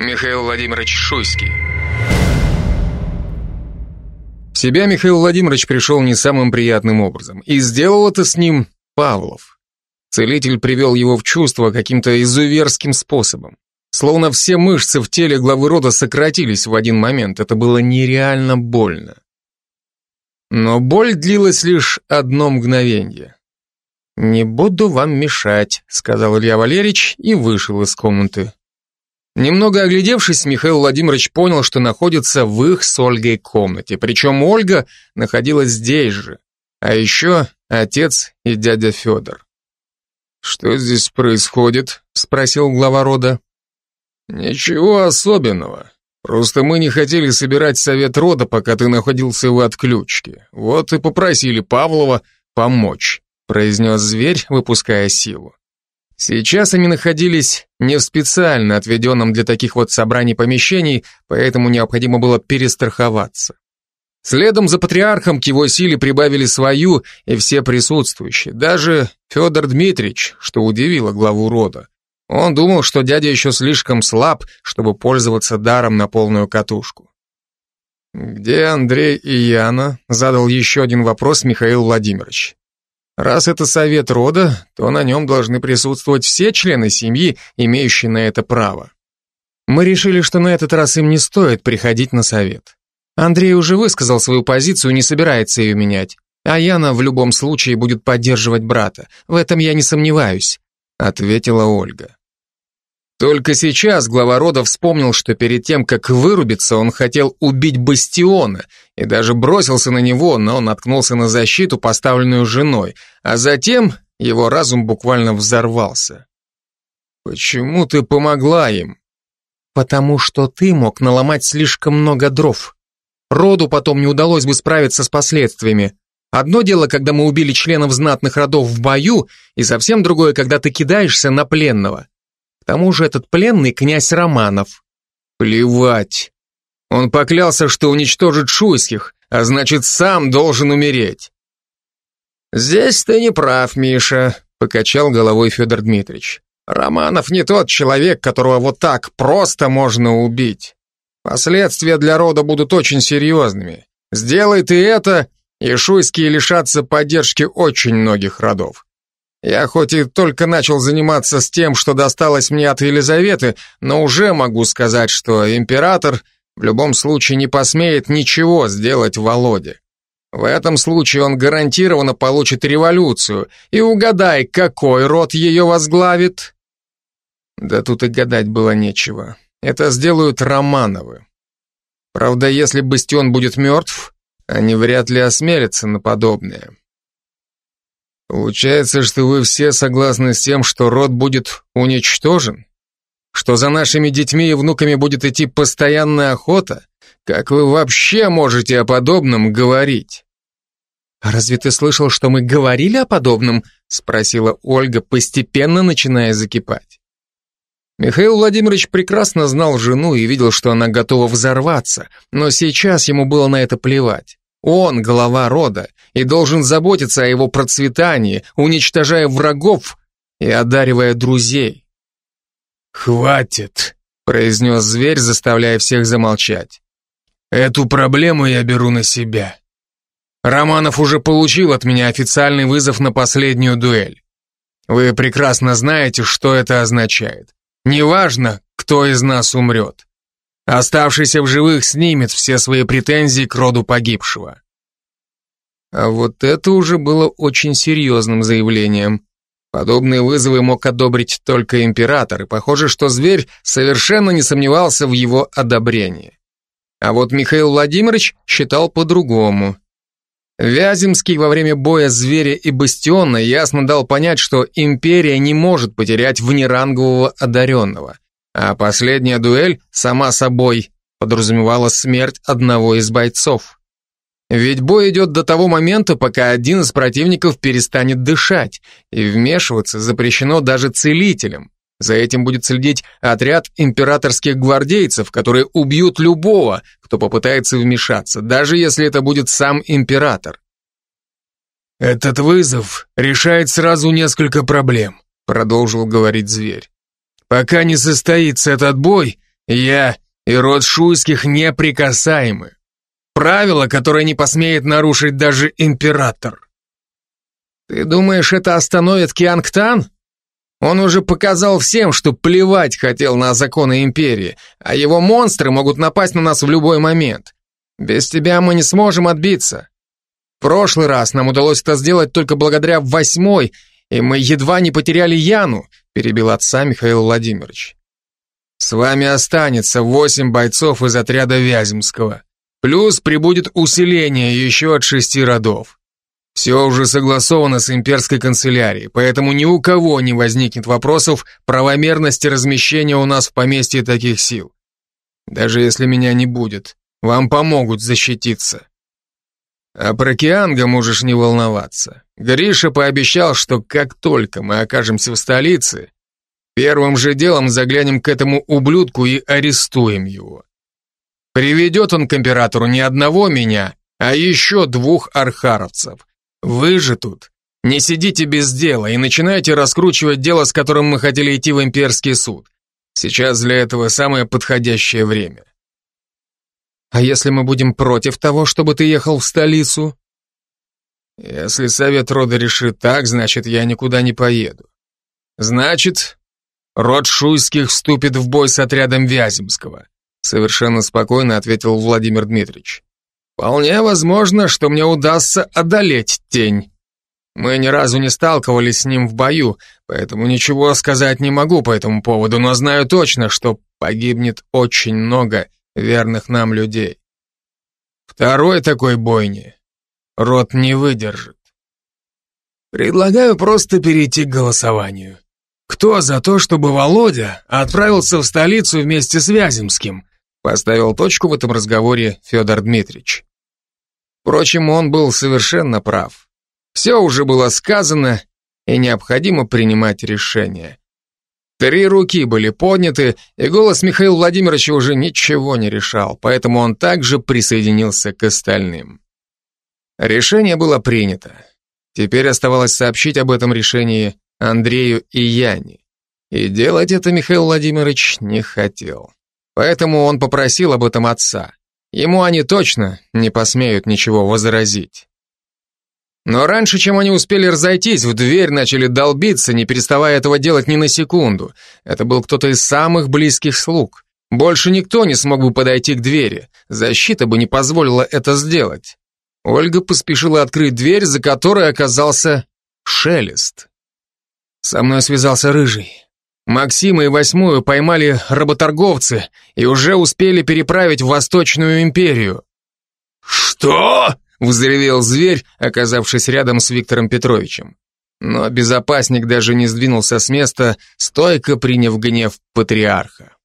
Михаил Владимирович Шуйский. В себя Михаил Владимирович пришел не самым приятным образом, и сделал это с ним Павлов. Целитель привел его в чувство каким-то изуверским способом. Словно все мышцы в теле главы рода сократились в один момент. Это было нереально больно. Но боль длилась лишь одно мгновение. «Не буду вам мешать», — сказал Илья Валерьевич и вышел из комнаты. Немного оглядевшись, Михаил Владимирович понял, что находится в их с Ольгой комнате. Причем Ольга находилась здесь же. А еще отец и дядя Федор. «Что здесь происходит?» — спросил глава рода. «Ничего особенного. Просто мы не хотели собирать совет рода, пока ты находился в отключке. Вот и попросили Павлова помочь», — произнес зверь, выпуская силу. Сейчас они находились не в специально отведенном для таких вот собраний помещений, поэтому необходимо было перестраховаться. Следом за патриархом к его силе прибавили свою и все присутствующие, даже Федор Дмитриевич, что удивило главу рода. Он думал, что дядя еще слишком слаб, чтобы пользоваться даром на полную катушку. «Где Андрей и Яна?» — задал еще один вопрос Михаил Владимирович. Раз это совет рода, то на нем должны присутствовать все члены семьи, имеющие на это право. Мы решили, что на этот раз им не стоит приходить на совет. Андрей уже высказал свою позицию, не собирается ее менять. А Яна в любом случае будет поддерживать брата. В этом я не сомневаюсь, ответила Ольга. Только сейчас глава рода вспомнил, что перед тем, как вырубиться, он хотел убить Бастиона и даже бросился на него, но наткнулся на защиту, поставленную женой, а затем его разум буквально взорвался. «Почему ты помогла им?» «Потому что ты мог наломать слишком много дров. Роду потом не удалось бы справиться с последствиями. Одно дело, когда мы убили членов знатных родов в бою, и совсем другое, когда ты кидаешься на пленного. Тому же этот пленный князь Романов. Плевать. Он поклялся, что уничтожит шуйских, а значит, сам должен умереть. Здесь ты не прав, Миша, покачал головой Федор Дмитриевич. Романов не тот человек, которого вот так просто можно убить. Последствия для рода будут очень серьезными. Сделай ты это, и шуйские лишатся поддержки очень многих родов. Я хоть и только начал заниматься с тем, что досталось мне от Елизаветы, но уже могу сказать, что император в любом случае не посмеет ничего сделать Володе. В этом случае он гарантированно получит революцию, и угадай, какой род ее возглавит? Да тут и гадать было нечего. Это сделают Романовы. Правда, если Бастион будет мертв, они вряд ли осмелятся на подобное. Получается, что вы все согласны с тем, что род будет уничтожен? Что за нашими детьми и внуками будет идти постоянная охота? Как вы вообще можете о подобном говорить? А разве ты слышал, что мы говорили о подобном? Спросила Ольга, постепенно начиная закипать. Михаил Владимирович прекрасно знал жену и видел, что она готова взорваться, но сейчас ему было на это плевать. Он глава рода и должен заботиться о его процветании, уничтожая врагов и одаривая друзей. «Хватит», — произнес зверь, заставляя всех замолчать. «Эту проблему я беру на себя. Романов уже получил от меня официальный вызов на последнюю дуэль. Вы прекрасно знаете, что это означает. Неважно, кто из нас умрет. Оставшийся в живых снимет все свои претензии к роду погибшего. А вот это уже было очень серьезным заявлением. Подобные вызовы мог одобрить только император, и похоже, что зверь совершенно не сомневался в его одобрении. А вот Михаил Владимирович считал по-другому. Вяземский во время боя зверя и бастиона ясно дал понять, что империя не может потерять внерангового одаренного. А последняя дуэль, сама собой, подразумевала смерть одного из бойцов. Ведь бой идет до того момента, пока один из противников перестанет дышать, и вмешиваться запрещено даже целителям. За этим будет следить отряд императорских гвардейцев, которые убьют любого, кто попытается вмешаться, даже если это будет сам император. «Этот вызов решает сразу несколько проблем», продолжил говорить зверь. Пока не состоится этот бой, я и род Шуйских неприкасаемы. Правило, которое не посмеет нарушить даже император. Ты думаешь, это остановит Киангтан? Он уже показал всем, что плевать хотел на законы империи, а его монстры могут напасть на нас в любой момент. Без тебя мы не сможем отбиться. В прошлый раз нам удалось это сделать только благодаря восьмой, и мы едва не потеряли Яну, перебил отца Михаил Владимирович. С вами останется восемь бойцов из отряда Вяземского. Плюс прибудет усиление еще от шести родов. Все уже согласовано с имперской канцелярией, поэтому ни у кого не возникнет вопросов правомерности размещения у нас в поместье таких сил. Даже если меня не будет, вам помогут защититься. А про Кианга можешь не волноваться. Гриша пообещал, что как только мы окажемся в столице, первым же делом заглянем к этому ублюдку и арестуем его. Приведет он к императору не одного меня, а еще двух архаровцев. Вы же тут не сидите без дела и начинаете раскручивать дело, с которым мы хотели идти в имперский суд. Сейчас для этого самое подходящее время. А если мы будем против того, чтобы ты ехал в столицу? Если совет рода решит так, значит, я никуда не поеду. Значит, род Шуйских вступит в бой с отрядом Вяземского, совершенно спокойно ответил Владимир Дмитриевич. Вполне возможно, что мне удастся одолеть тень. Мы ни разу не сталкивались с ним в бою, поэтому ничего сказать не могу по этому поводу, но знаю точно, что погибнет очень много верных нам людей. Второй такой бойни рот не выдержит. Предлагаю просто перейти к голосованию. Кто за то, чтобы Володя отправился в столицу вместе с Вяземским? Поставил точку в этом разговоре Федор Дмитриевич. Впрочем, он был совершенно прав. Все уже было сказано, и необходимо принимать решение. Три руки были подняты, и голос Михаила Владимировича уже ничего не решал, поэтому он также присоединился к остальным. Решение было принято. Теперь оставалось сообщить об этом решении Андрею и Яне. И делать это Михаил Владимирович не хотел. Поэтому он попросил об этом отца. Ему они точно не посмеют ничего возразить. Но раньше, чем они успели разойтись, в дверь начали долбиться, не переставая этого делать ни на секунду. Это был кто-то из самых близких слуг. Больше никто не смог бы подойти к двери. Защита бы не позволила это сделать. Ольга поспешила открыть дверь, за которой оказался шелест. Со мной связался Рыжий. Максима и Восьмую поймали работорговцы и уже успели переправить в Восточную империю. «Что?» — взревел зверь, оказавшись рядом с Виктором Петровичем. Но безопасник даже не сдвинулся с места, стойко приняв гнев патриарха.